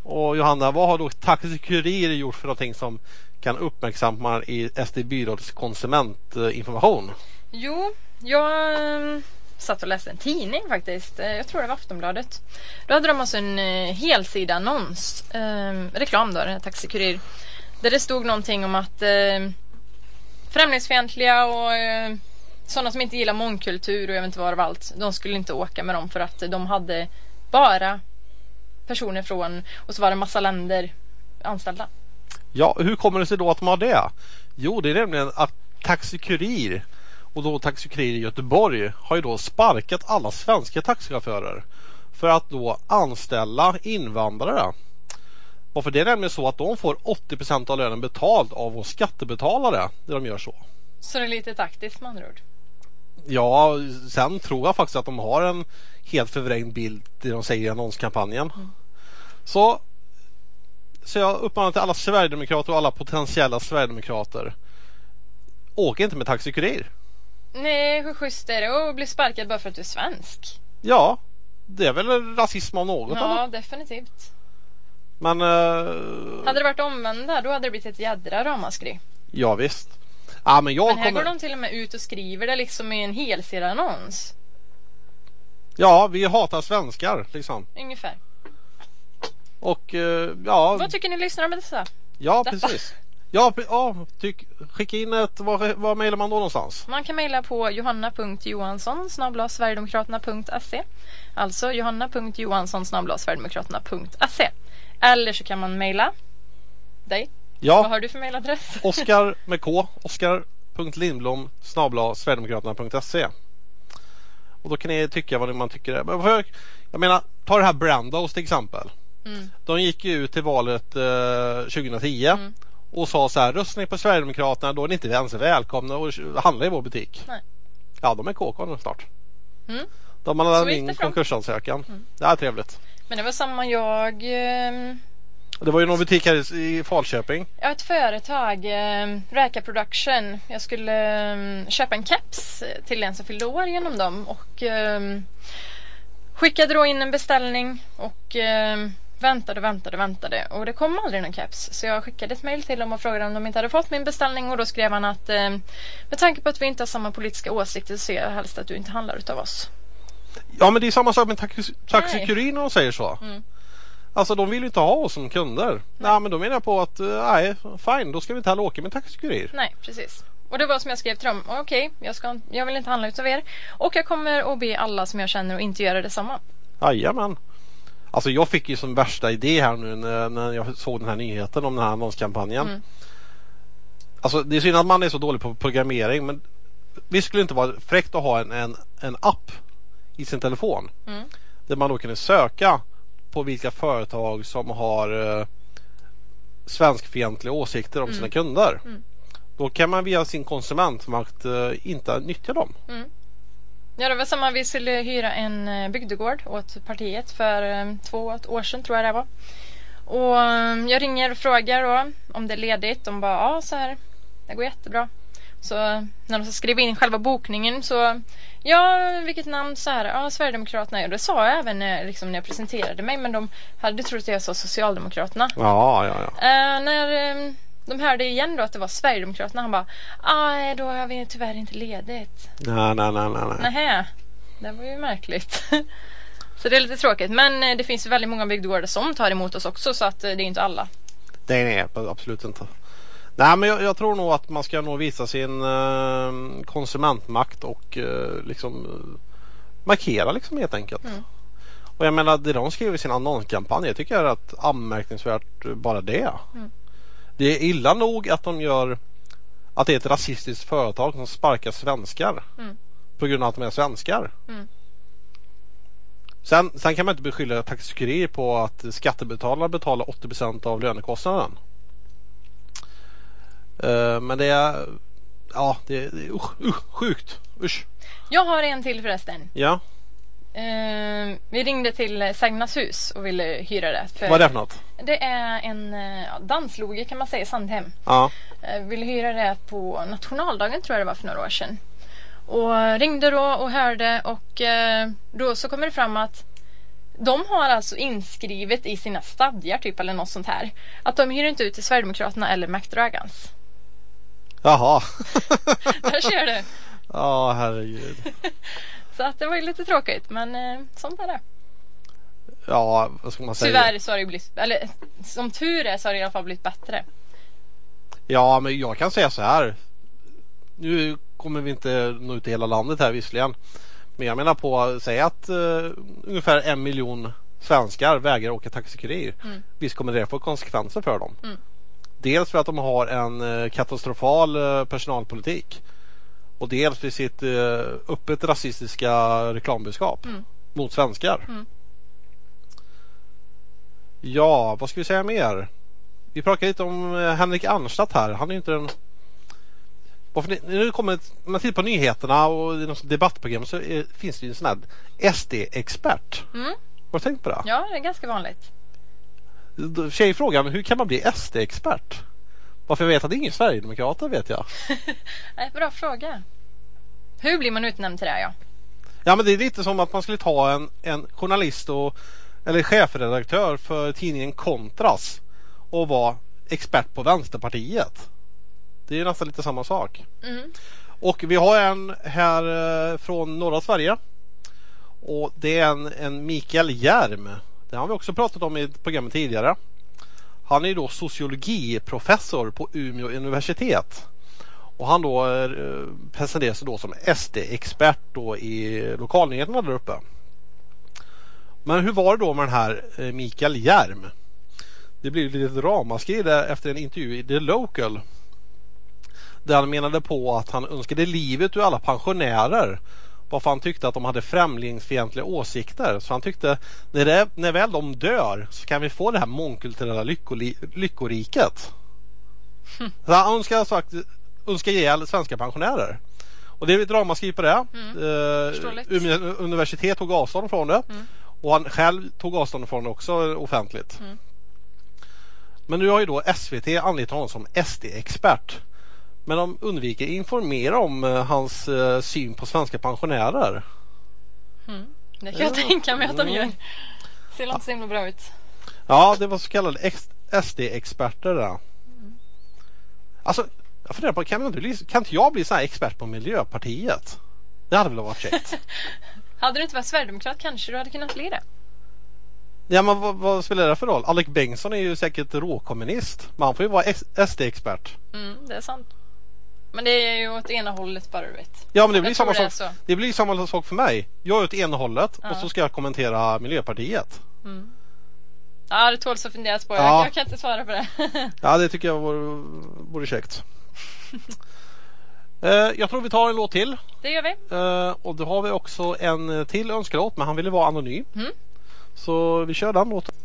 Och Johanna, vad har då Taxi Kurir gjort för någonting som kan uppmärksamma i SD Byråds konsumentinformation? Jo, jag ehm, satt och läste en tidning faktiskt. Eh, jag tror det var Aftonbladet. Då hade de alltså en eh, helsida annons, eh, reklam då, den här Taxi Kurir. Där det stod någonting om att eh, främlingsfientliga och eh, sådana som inte gillar mångkultur och jag vet inte vad av allt. De skulle inte åka med dem för att de hade bara personer från och så var det massa länder anställda. Ja, hur kommer det sig då att de har det? Jo, det är nämligen att Taxi Kurir och då Taxi Kurir i Göteborg har ju då sparkat alla svenska taxichaufförer för att då anställa invandrare. Varför det är nämligen så att de får 80% av lönen betald av oss skattebetalare när de gör så. Så det är lite taktiskt med andra ord. Ja, sen tror jag faktiskt att de har en helt förvrängd bild det de säger i annonskampanjen. Så, så jag uppmanar till alla Sverigedemokrater och alla potentiella Sverigedemokrater. Åk inte med Taxi Kurir. Nej, hur schysst är det att bli sparkad bara för att du är svensk? Ja, det är väl rasism av något Ja, eller? definitivt. Men eh, Hade det varit omvända, då hade det blivit ett jädra ramaskri. ja visst. Ja, men jag Men här kommer... går de till och med ut och skriver det liksom i en helsidannons. Ja, vi hatar svenskar liksom. Ungefär. Och eh, ja, Vad tycker ni lyssnar om dessa? ja detta? precis. Ja, ja tyck, skicka in ett, var, var mejlar man då någonstans? Man kan mejla på johanna.johansson sverigedemokraterna.se Alltså johanna.johansson sverigedemokraterna.se Eller så kan man mejla dig Vad Ja, har du för mejladress? [LAUGHS] Oskar med K. Oskar.lindblom Sverigedemokraterna.se Och då kan ni tycka vad man tycker. är. Men Jag menar, ta det här Brandos till exempel. Mm. De gick ju ut till valet eh, 2010 Mm. och sa så här, röstar ni på Sverigedemokraterna då är ni inte ens välkomna och handla i vår butik. Nej. Ja, de är KK snart. Mm. De har lämnat gick in konkursansökan. Det är trevligt. Men det var samma jag... ehm, Det var ju någon butik här i Falköping. Jag har ett företag, eh, Räka Production. Jag skulle eh, köpa en keps till en som fyllde år genom dem och eh, skickade då in en beställning och eh, väntade, väntade, väntade och det kom aldrig någon keps. Så jag skickade ett mail till dem och frågade om de inte hade fått min beställning och då skrev han att eh, med tanke på att vi inte har samma politiska åsikter så ser jag helst att du inte handlar utav oss. Ja men det är samma sak med Taxi, Taxi Nej. Kurir när de säger så. Mm. Alltså de vill ju inte ha oss som kunder. Nej men då menar jag på att eh, nej fine då ska vi inte heller åka med Taxi Kurir. Nej, precis. Och det var som jag skrev till dem. Okej, jag, ska, jag vill inte handla utav er. Och jag kommer att be alla som jag känner att inte göra detsamma. Jajamän. Alltså jag fick ju som värsta idé här nu när, när jag såg den här nyheten om den här annonskampanjen. Mm. Alltså det är synd att man är så dålig på programmering men vi skulle inte vara fräckt att ha en, en, en app i sin telefon. Mm. Där man då kunde söka på vilka företag som har eh, svenskfientliga åsikter om sina kunder. Mm. Då kan man via sin konsumentmakt eh, inte nyttja dem. Ja, det var samma. Vi skulle hyra en eh, bygdegård åt partiet för eh, två år sedan tror jag det var. Och eh, jag ringer och frågar då om det är ledigt. De bara ja, så här. Det går jättebra. Så när de ska skriva in själva bokningen så ja, vilket namn så här. Ja, Sverigedemokraterna. Och det sa jag även när, liksom, när jag presenterade mig. Men de hade trott att jag sa Socialdemokraterna. Ja, ja, ja. Eh, när de hörde igen då att det var Sverigedemokraterna. Han bara, nej då har vi tyvärr inte ledigt. Nej, nej, nej, nej. Nähä, det var ju märkligt. [LAUGHS] så det är lite tråkigt. Men eh, det finns ju väldigt många bygdegårdar som tar emot oss också så att eh, det är inte alla. Nej, nej, absolut inte. Nej, men jag, jag tror nog att man ska nog visa sin eh, konsumentmakt och eh, liksom eh, markera liksom helt enkelt. Mm. Och jag menar det de skriver i sin annonskampanj, jag tycker är rätt anmärkningsvärt bara det. Mm. Det är illa nog att de gör att det är ett rasistiskt företag som sparkar svenskar Mm. på grund av att de är svenskar. Mm. Sen, sen kan man inte beskylla Taxi Kurir på att skattebetalarna betalar 80% av lönekostnaden. Eh, men det är Ja, det, det är usch, usch, sjukt. Usch. Jag har en till förresten. Ja, Eh, vi ringde till Sagnas hus och ville hyra det. För vad är det för något? Det är en eh, ja, dansloge kan man säga, Sandhem. Ja, Eh, ville hyra det på nationaldagen tror jag det var för några år sedan. Och ringde då och hörde och eh, då så kommer det fram att de har alltså inskrivet i sina stadgar typ eller något sånt här att de hyr inte ut till Sverigedemokraterna eller McDragans. jaha. [LAUGHS] Där ser du! [LAUGHS] Ja, herregud. [LAUGHS] Så att det var ju lite tråkigt men eh, sånt är det. Ja, vad ska man säga? Tyvärr så har det ju blivit, eller som tur är så har det i alla fall blivit bättre. Ja, men jag kan säga så här. Nu kommer vi inte nå ut i hela landet här visserligen. Men jag menar på, säg att uh, ungefär en miljon svenskar vägrar åka Taxi Kurir. Mm. Visst kommer det få konsekvenser för dem. Mm. Dels för att de har en eh, katastrofal eh, personalpolitik. Och dels för sitt uh, öppet rasistiska reklambudskap Mm. mot svenskar. Mm. Ja, vad ska vi säga mer? Vi pratade lite om eh, Henrik Arnstadt här. Han är inte den... Varför nu kommer om man tittar på nyheterna och i något debattprogram så är, finns det ju en sån här SD-expert. Mm. Har du tänkt på det? Ja, det är ganska vanligt. Tjejfrågan, hur kan man bli SD-expert? Varför jag vet att det är ingen Sverigedemokrater vet jag. [LAUGHS] Nej, bra fråga. Hur blir man utnämnd till det ja? Ja men det är lite som att man skulle ta en, en journalist och, eller chefredaktör för tidningen Kontras och vara expert på Vänsterpartiet. Det är ju nästan lite samma sak. Mm. Och vi har en här eh, från norra Sverige. Och det är en, en Mikael Järm. Det har vi också pratat om i programmet tidigare. Han är då sociologiprofessor på Umeå universitet. Och han då eh, presenterar sig då som SD-expert då i lokalnyheterna där uppe. Men hur var det då med den här eh, Mikael Järm? det blev lite ramaskri där efter en intervju i The Local. Där han menade på att han önskade livet ur alla pensionärer. Varför han tyckte att de hade främlingsfientliga åsikter. Så han tyckte när, det, när väl de dör så kan vi få det här mångkulturella lyckoli, lyckoriket. [LAUGHS] Så han önskar, sagt, önskar ihjäl svenska pensionärer. Och det är ett ramaskri på det. Eh, Förståeligt. Umeå universitet tog avstånd från det. Och han själv tog avstånd från det också offentligt. Men nu har ju då SVT anlitat honom som SD-expert. Men de undviker informera om eh, hans eh, syn på svenska pensionärer. Det kan jag Ja. tänka mig att de Mm. gör. Ser inte så himla bra ut. Ja, det var så kallade ex- SD-experter där. Alltså, jag funderar på, kan bli, kan inte jag bli här expert på Miljöpartiet? Det hade väl varit käckt? [LAUGHS] Hade du inte varit sverigedemokrat kanske du hade kunnat bli det. ja, men vad, vad spelar det för roll? Alec Bengtsson är ju säkert råkommunist. Men han får ju vara ex- SD-expert. Mm, det är sant. Men det är ju åt ena hållet bara du vet. Ja, men det blir Jag samma det sak. så. Det blir samma sak för mig. Jag är åt ena hållet Ja. och så ska jag kommentera Miljöpartiet. Ja, det tåls att funderas på. Ja. Jag, jag kan inte svara på det. [LAUGHS] Ja, det tycker jag vore, vore käckt. [LAUGHS] Eh, jag tror vi tar en låt till. det gör vi. Eh, och då har vi också en eh, till önskelåt men han ville vara anonym. Mm. Så vi kör den låten.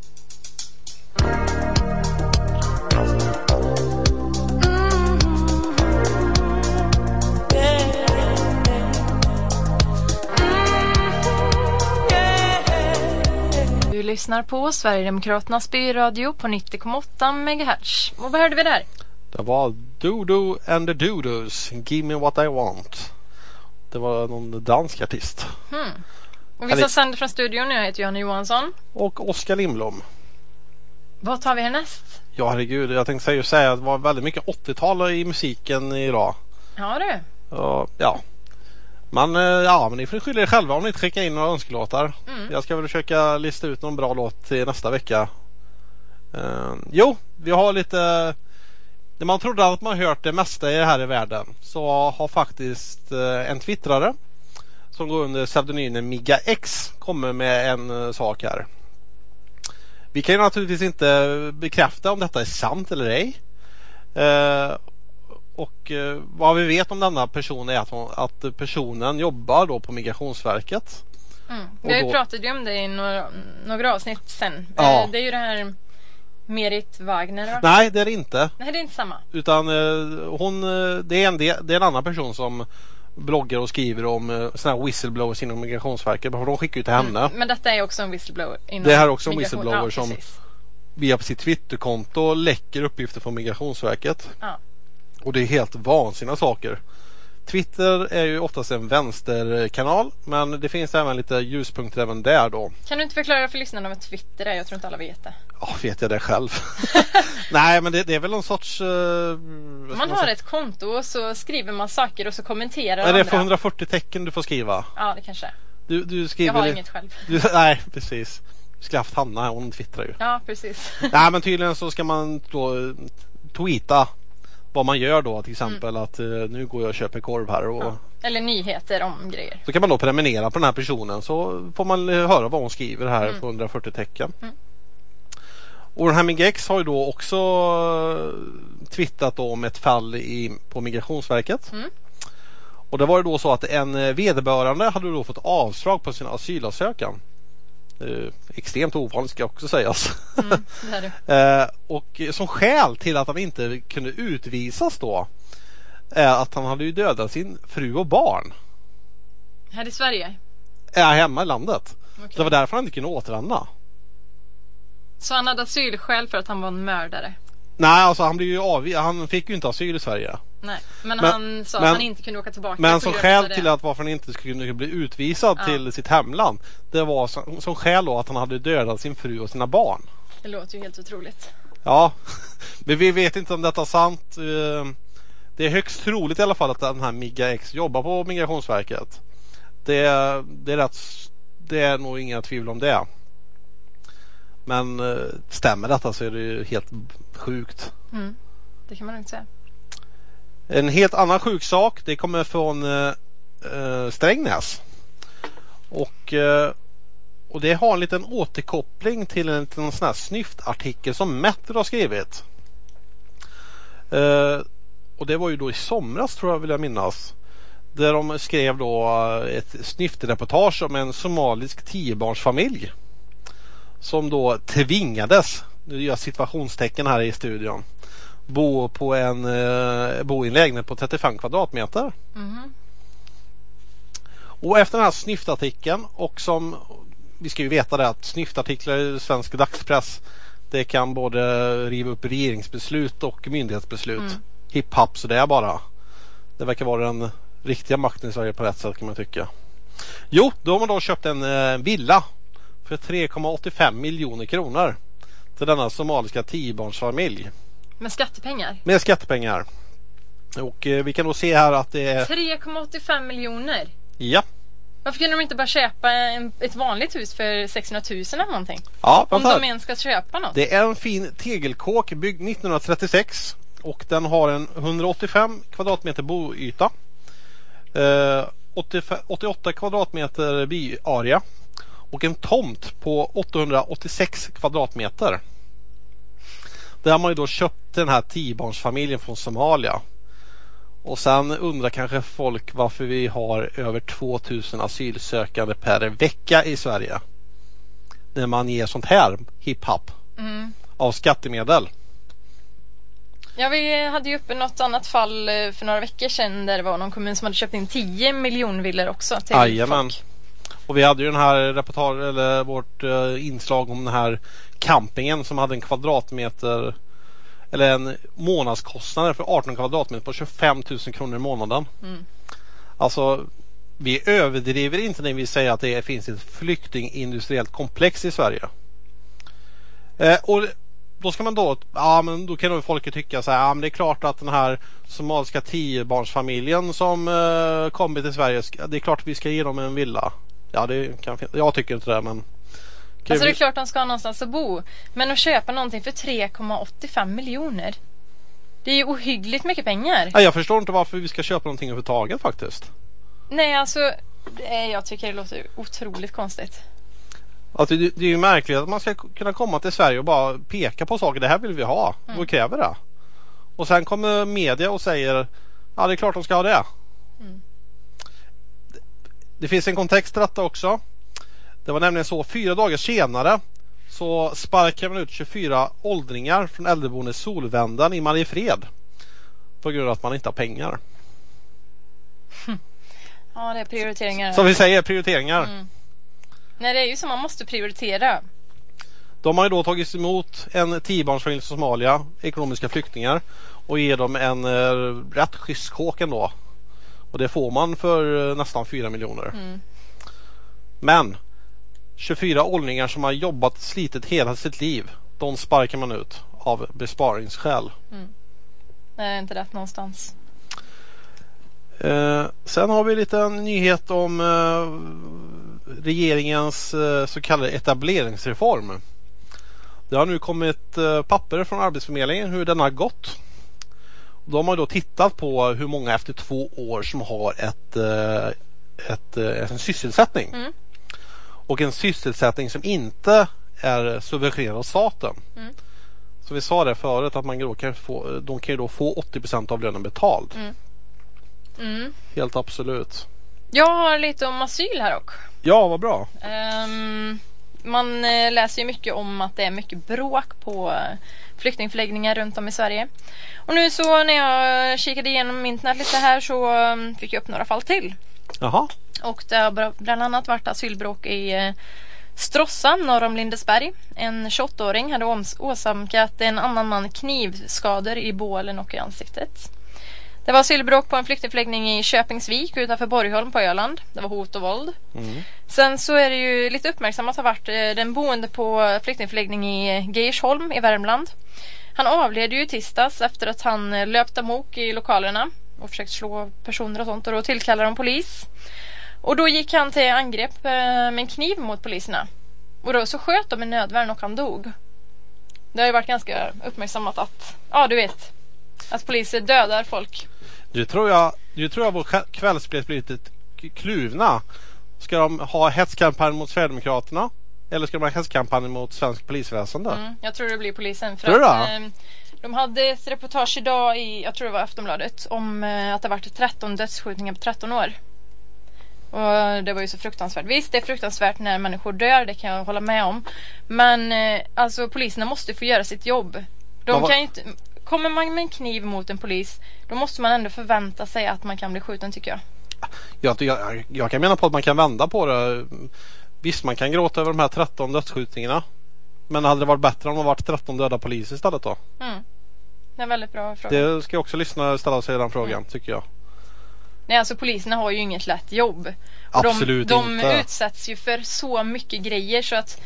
Du lyssnar på Sverigedemokraternas byradio på 90,8 MHz. Och vad hörde vi där? Det var Dodo and the Dodos, Give me what I want. Det var någon dansk artist. Och vi som sänder från studion, jag heter Johanna Johansson. Och Oskar Lindblom. Vad tar vi härnäst? Ja herregud, jag tänkte säga, säga att det var väldigt mycket 80-tal i musiken idag. Ja du. Ja, ja. Men, eh, ja, men ni får skylla er själva om ni inte skickar in några önskelåtar. Jag ska väl försöka lista ut någon bra låt till nästa vecka. Eh, jo, vi har lite... När man trodde att man hört det mesta i det här i världen så har faktiskt eh, en twittrare som går under pseudonymen Miga X kommer med en eh, sak här. Vi kan ju naturligtvis inte bekräfta om detta är sant eller ej. Eh, och vad vi vet om denna person är att, hon, att personen jobbar då på Migrationsverket. Mm. Vi då- pratat ju om det i några, några avsnitt sen. Ja. Det är ju det här Merit Wagner va? Nej, det är det inte. Nej, det är inte samma. Utan eh, hon, eh, det, är en, det är en annan person som bloggar och skriver om eh, såna här whistleblowers inom Migrationsverket. För de skickar ju till henne Men detta är också en whistleblower. inom Det här är också en whistleblower ja, som- via sitt Twitterkonto läcker uppgifter från Migrationsverket. Ja. Och det är helt vansinniga saker. Twitter är ju oftast en vänsterkanal men det finns även lite ljuspunkter även där då. Kan du inte förklara för lyssnarna vad Twitter är? Jag tror inte alla vet det. Ja, vet jag det själv? [LAUGHS] [LAUGHS] Nej, men det, det är väl någon sorts... vad ska Man har säga? ett konto och så skriver man saker och så kommenterar Är det för 140 tecken du får skriva? Ja, det kanske är. Du, du Jag skriver... har inget själv. Du, [LAUGHS] nej, precis. Du skulle haft Hanna hon twittrar ju. Ja, precis. nej, men tydligen så ska man då tweeta vad man gör då. Till exempel Mm. att eh, nu går jag och köper korv här och Eller nyheter om grejer. Så kan man då prenumerera på den här personen så får man eh, höra vad hon skriver här på 140 tecken. Och den här MIGX har ju då också eh, twittrat då om ett fall i, på Migrationsverket. Och det var ju då så att en vederbörande hade då fått avslag på sin asylansökan. Eh, extremt ovanligt ska också sägas. Det är det. [LAUGHS] Eh, och som skäl till att han inte kunde utvisas då är att han hade ju dödat sin fru och barn. Här i Sverige. är hemma i landet. Okej. Det var därför han inte kunde återvända. Så han hade asylskäl för att han var en mördare. Nej, alltså han, blev ju avvi- han fick ju inte asyl i Sverige. Nej, men, Men- han sa men- att han inte kunde åka tillbaka. Men som skäl till att varför han inte skulle bli utvisad Ja. till sitt hemland. Det var som, som skäl då att han hade dödat sin fru och sina barn. Det låter ju helt otroligt. Ja, [LAUGHS] men vi vet inte om detta är sant. Eh, Det är högst troligt i alla fall att den här Miga X jobbar på Migrationsverket. Det, är- det, är rätt, det är nog inga tvivel om det. Men eh, stämmer detta så är det ju helt sjukt. Det kan man inte säga. En helt annan sjuk sak. Det kommer från eh, eh, Strängnäs. Och eh, och det har en liten återkoppling till en liten sån här snyftartikel som Metro har skrivit. Eh, och det var ju då i somras tror jag vill jag minnas. Där de skrev då ett snyftreportage om en somalisk tiobarnsfamilj. Som då tvingades, nu gör jag situationstecken här i studion, bo på en, eh, bo i en lägenhet på 35 kvadratmeter. Mhm. Och efter den här snyftartikeln och som vi ska ju veta det att snyftartiklar i svensk dagspress det kan både riva upp regeringsbeslut och myndighetsbeslut. Mm. Hipp happ så det är bara. Det verkar vara den riktiga makten i Sverige på rätt sätt kan man tycka. Jo, då har man då köpt en eh, villa för 3,85 miljoner kronor till denna somaliska tiobarnsfamilj Med skattepengar. med skattepengar. Och eh, vi kan då se här att det är 3,85 miljoner. ja, Varför kunde de inte bara köpa en, ett vanligt hus för 600 000 eller någonting? ja Om de ens ska köpa något. Det är en fin tegelkåk byggd 1936 och den har en 185 kvadratmeter boyta. Eh, 85 88 kvadratmeter byarea och en tomt på 886 kvadratmeter. Där har man ju då köpt den här tiobarnsfamiljen från Somalia. Och sen undrar kanske folk varför vi har över 2000 asylsökande per vecka i Sverige. När man ger sånt här hipp-happ Mm. av skattemedel. Ja, vi hade ju uppe något annat fall eh, för några veckor sedan där det var någon kommun som hade köpt in 10 miljonvillor också till Jajamän. folk. Och vi hade ju den här reportage eller vårt eh, inslag om den här campingen som hade en kvadratmeter eller en månadskostnad för 18 kvadratmeter på 25 000 kronor i månaden. Mm. Alltså vi överdriver inte när vi säger att det finns ett flyktingindustriellt komplex i Sverige. Eh, och då ska man då, ja men då kan nog folk tycka så här, ja men det är klart att den här somaliska tiobarnsfamiljen som eh, kommit till Sverige, det är klart att vi ska ge dem en villa. Ja det kan jag tycker inte det men kan Alltså det är klart de ska ha någonstans att bo. Men att köpa någonting för 3,85 miljoner. Det är ju ohyggligt mycket pengar. Nej, jag förstår inte varför vi ska köpa någonting överhuvudtaget faktiskt. Nej, alltså. Är, jag tycker det låter otroligt konstigt. Alltså, det, det är ju märkligt att man ska kunna komma till Sverige och bara peka på saker. Det här vill vi ha. Mm. Och kräver det. Och sen kommer media och säger Ja det är klart de ska ha det. Mm. Det, finns en kontext till detta också. Det var nämligen så fyra dagar senare så sparkar man ut 24 åldringar från äldreboendet Solvändan i Mariefred. På grund av att man inte har pengar. Ja, det är prioriteringar. Som vi säger, prioriteringar. Mm. Nej, det är ju så man måste prioritera. De har ju då tagit emot en tiobarnsfamilj från Somalia, ekonomiska flyktingar och ger dem en eh, rätt schysst kåk ändå. Och det får man för eh, nästan 4 miljoner. Mm. Men 24 åldringar som har jobbat slitit hela sitt liv, de sparkar man ut av besparingsskäl. Det är inte rätt någonstans. Eh, sen har vi lite en nyhet om eh, regeringens eh, så kallade etableringsreform. Det har nu kommit eh, papper från Arbetsförmedlingen hur den har gått. De har då tittat på hur många efter två år som har ett, eh, ett, eh, en sysselsättning. Mm. Och en sysselsättning som inte är subventionerad av staten. Mm. Så vi sa det förut att man då kan få, de kan ju då få 80% av lönen betald. Mm. Helt absolut. Jag har lite om asyl här också. Ja, vad bra. Ehm, man eh, läser ju mycket om att det är mycket bråk på flyktingförläggningar runt om i Sverige. Och nu så när jag kikade igenom internet lite här så eh, fick jag upp några fall till. Jaha. Och det har bland annat varit asylbråk i eh, Stråssa norr om Lindesberg. En 28-åring hade åsamkat en annan man knivskador i bålen och i ansiktet. Det var asylbråk på en flyktingförläggning i Köpingsvik utanför Borgholm på Öland. Det var hot och våld. Mm. Sen så är det ju lite uppmärksammat har varit eh, den boende på flyktingförläggning i Geirsholm i Värmland. Han avled ju i tisdags efter att han eh, löpt amok i lokalerna och försökt slå personer och sånt och då tillkallade de polis. Och då gick han till angrepp eh, med en kniv mot poliserna. Och då så sköt de med nödvärn och han dog. Det har ju varit ganska uppmärksammat att, ja du vet, att poliser dödar folk. Nu tror jag, nu tror jag vår kvällsbiljett blir lite kluvna. Ska de ha hetskampanj mot Sverigedemokraterna? Eller ska de ha hetskampanj mot svensk polisväsende? Mm, jag tror det blir polisen. För Tror du att, det? eh, de hade ett reportage idag i, jag tror det var Aftonbladet, om eh, att det varit 13 dödsskjutningar på 13 år. Och det var ju så fruktansvärt. Visst, det är fruktansvärt när människor dör, det kan jag hålla med om. Men eh, alltså poliserna måste få göra sitt jobb. De kan ju inte, kommer man med en kniv mot en polis, då måste man ändå förvänta sig att man kan bli skjuten tycker jag. Jag, jag, jag kan mena på att man kan vända på det. Visst, man kan gråta över de här 13 dödsskjutningarna. Men hade det varit bättre om det varit 13 döda poliser istället då? Mm. Det är en väldigt bra fråga. Det ska också lyssnare ställa sig den frågan tycker jag. Nej, alltså poliserna har ju inget lätt jobb. Och Absolut de, de inte. utsätts ju för så mycket grejer så att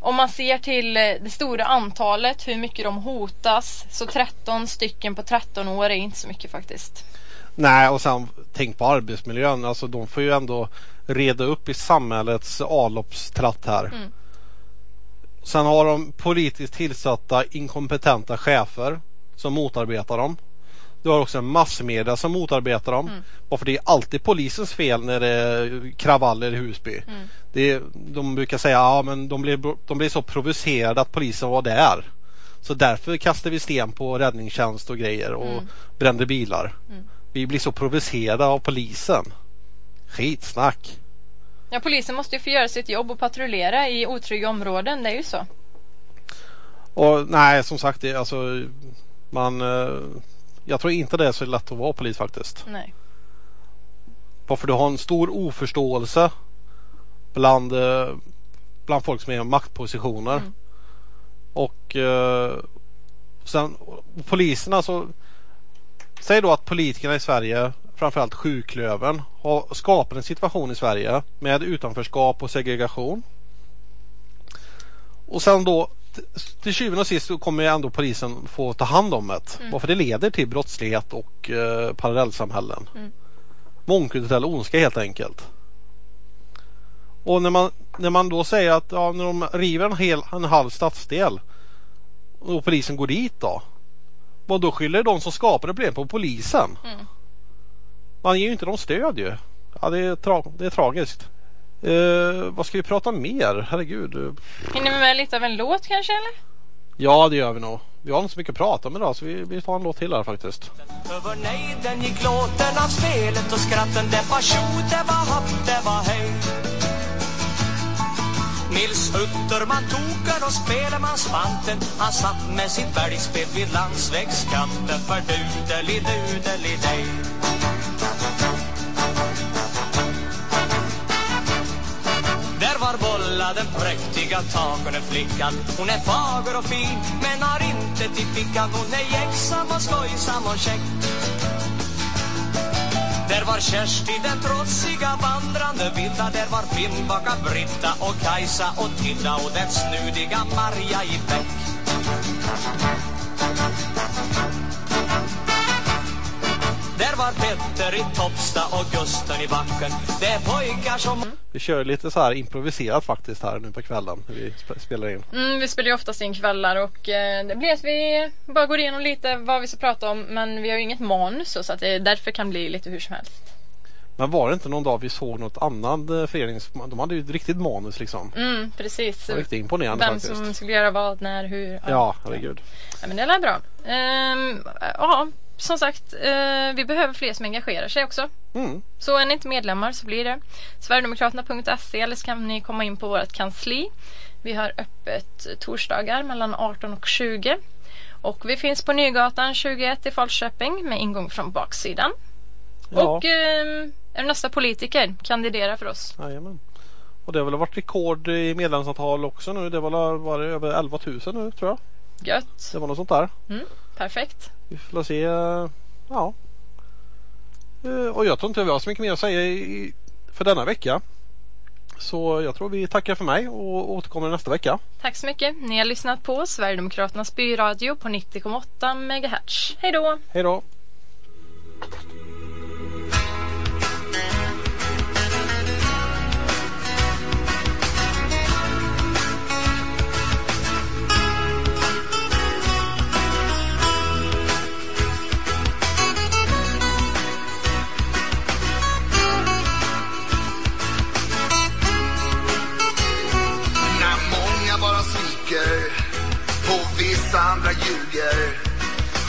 om man ser till eh, det stora antalet, hur mycket de hotas, så 13 stycken på 13 år är inte så mycket faktiskt. Nej, och sen tänk på arbetsmiljön. Alltså de får ju ändå reda upp i samhällets avloppstratt här. Mm. Sen har de politiskt tillsatta inkompetenta chefer som motarbetar dem. Du har också en massmedia som motarbetar dem. Mm. Varför det är alltid polisens fel när det är kravaller i Husby. Mm. Det de brukar säga att ja, men de, blev, de blev så provocerade att polisen var där. Så därför kastade vi sten på räddningstjänst och grejer och Mm. brände bilar. Vi blir så provocerade av polisen. Skitsnack. Ja, polisen måste ju få göra sitt jobb och patrullera i otrygga områden, det är ju så. Och nej, som sagt, det, alltså, man, eh, jag tror inte det är så lätt att vara polis faktiskt. Nej. Varför du har en stor oförståelse bland, eh, bland folk som är i maktpositioner. Mm. Och eh, sen poliserna så Säg då att politikerna i Sverige, framförallt sjuklövern, har skapat en situation i Sverige med utanförskap och segregation. Och sen då till syvende och sist så kommer ju ändå polisen få ta hand om det. Mm. Varför det leder till brottslighet och eh, parallellsamhällen. Mm. Mångkulturell ondska helt enkelt. Och när man, när man då säger att ja, när de river en, hel, en halv stadsdel och polisen går dit då. Vad då skyller de som skapade problemet på polisen? Mm. Man ger ju inte dem stöd ju. Ja, det är, det är tragiskt. Eh, vad ska vi prata mer? Herregud. Hinner vi med lite av en låt kanske eller? Ja, det gör vi nog. Vi har inte så mycket att prata om idag så vi, vi tar en låt till här faktiskt. Över nejden gick låten av spelet och skratten Det var tjo, det var hopp, det var hej Nils Utterman token och spelman svanten Han satt med sitt bergspel vid landsvägskanten För dudeli-dudeli-dej Där var bolla den präktiga Takone-flickan Hon är fager och fin men har inte till fickan. Hon är jäxsam och skojsam och käck. Där var Kersti den trotsiga vandrande vilda. Där var Finnbaka, Britta och Kajsa och Tilda Och den snudiga Marja i Bäck. Där var Petter i Toppsta och Gusten i backen Det är pojkar som Vi kör lite så här improviserat faktiskt här nu på kvällen när vi sp- spelar in. Mm, vi spelar ju oftast in kvällar och eh, det blir att vi bara går igenom lite vad vi ska prata om men vi har ju inget manus så, att det därför kan bli lite hur som helst. Men var det inte någon dag vi såg något annan eh, förenings... De hade ju ett riktigt manus liksom. Mm, precis. Det var riktigt imponerande Vem faktiskt. som skulle göra vad, när, hur. Ja, herregud. Ja, men det lär bra. Ehm, ja, som sagt, eh, vi behöver fler som engagerar sig också. Mm. Så är ni inte medlemmar så blir det Sverigedemokraterna.se eller så kan ni komma in på vårt kansli. Vi har öppet torsdagar mellan 18 och 20. Och vi finns på Nygatan 21 i Falköping med ingång från baksidan. Ja, Och ehm, är nästa politiker, kandidera för oss. jajamän. Och det har väl varit rekord i medlemsantal också nu. Det var, var det över 11 000 nu tror jag. Gött. Det var något sånt där. Mm, perfekt. Vi får se. eh, Ja. Eh, Och jag tror inte vi har så mycket mer att säga i, för denna vecka. Så jag tror vi tackar för mig och återkommer nästa vecka. Tack så mycket. Ni har lyssnat på Sverigedemokraternas byradio på 90,8 MHz. Hej då! Hej då!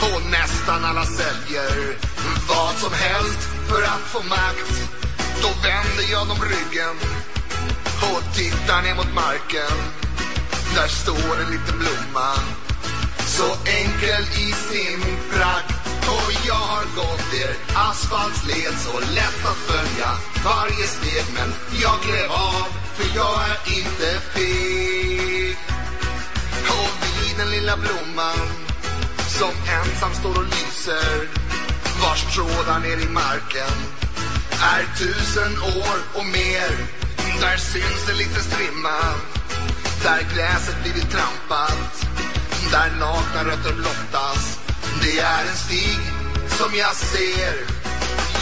Och nästan alla säljer vad som helst för att få makt. Då vänder jag dem ryggen och tittar ner mot marken. Där står en liten blomma så enkel i sin prakt. Och jag har gått er asfaltsled så lätt att följa varje steg. Men jag klev av för jag är inte feg. Och vid den lilla blomman som ensam står och lyser vars trådar ner i marken är tusen år och mer. Där syns en liten strimma där gräset blivit trampat där nakna rötter blottas. Det är en stig som jag ser.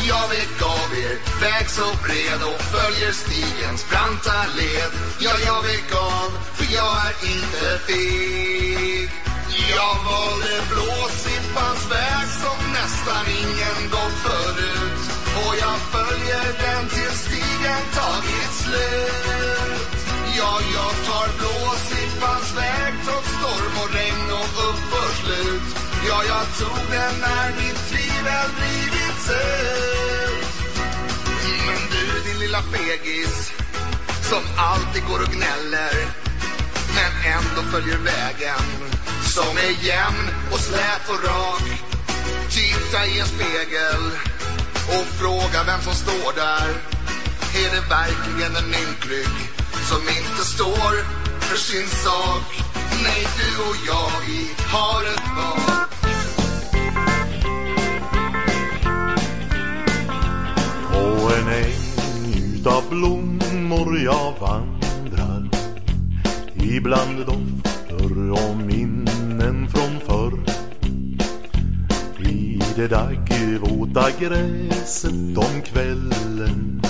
Jag vet av er väg så bred och följer stigens branta led. Ja, jag vet av. för jag är inte feg. Jag valde blåsippans väg som nästan ingen gått förut. Och jag följer den till stigen tagit slut. Ja, jag tar blåsippans väg trots storm och regn och uppförslut. Ja, jag tog den när mitt tvivel blivit slut Men du, din lilla fegis, som alltid går och gnäller, men ändå följer vägen som är jämn och slät och rak. Titta i en spegel och fråga vem som står där. Är det verkligen en ynklig som inte står för sin sak? Nej, du och jag, vi har ett val. På en äng utav blommor jag vandrar Ibland dofter och minnen från förr. I det daggvåta gräset om kvällen?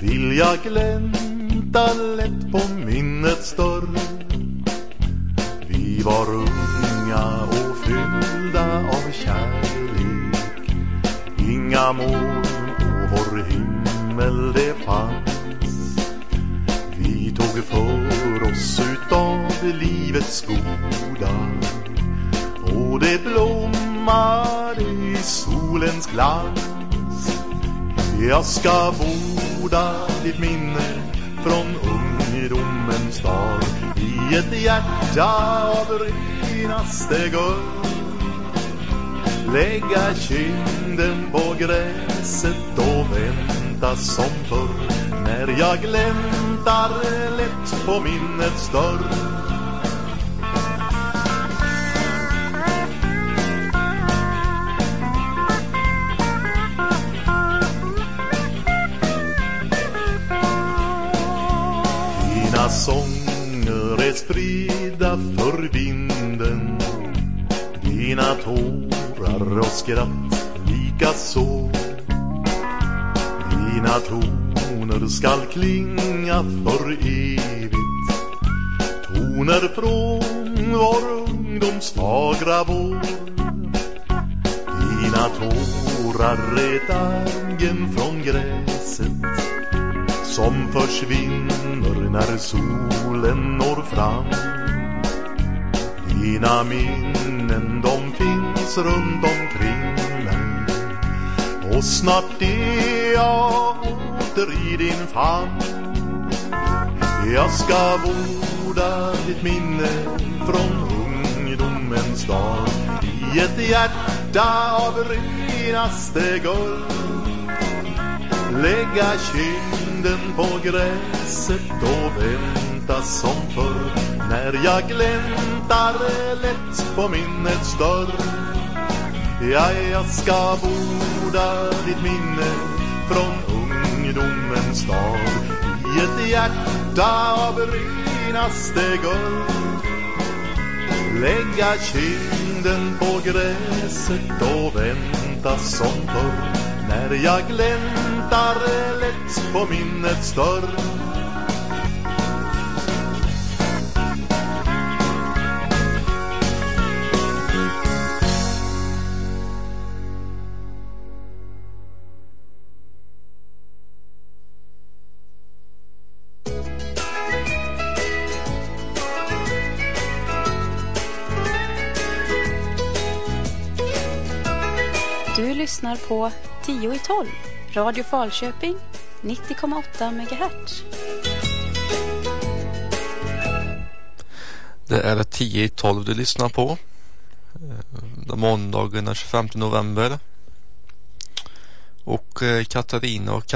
Vill jag glänta lätt på minnets dörr Vi var unga och fyllda av kärlek. Inga moln på vår himmel det fanns. Vi tog för oss utav livets goda. Och det blommade i solens glans. Jag ska vårda ditt minne från ungdomens dag. I ett hjärta av renaste guld. Lägga kinden på gräset och vänta som förr. När jag väntar lätt på minnets dörr Dina sånger är spridda för vinden. Dina tårar och skratt lika så Dina tårar skall klinga för evigt. Toner från vår ungdoms fagra vår. Dina tårar är dagen från gräset som försvinner när solen når fram. Dina minnen de finns runt omkring mig. Och snart är jag åter i din famn. Jag ska vårda ditt minne från ungdomens dag. I ett hjärta av renaste guld. Lägga kinden på gräset och vänta som förr. När jag gläntar lätt på minnets dörr. Ja, jag ska vårda ditt minne från ungdomens stad I ett hjärta av renaste guld. Lägga kinden på gräset och vänta som förr. När jag gläntar lätt på minnets dörr. Lyssnar på 10 i 12, Radio Falköping 90,8 MHz. Det är 10 i 12 du lyssnar på. Det är måndagen den 25 november. Och eh, Katarina och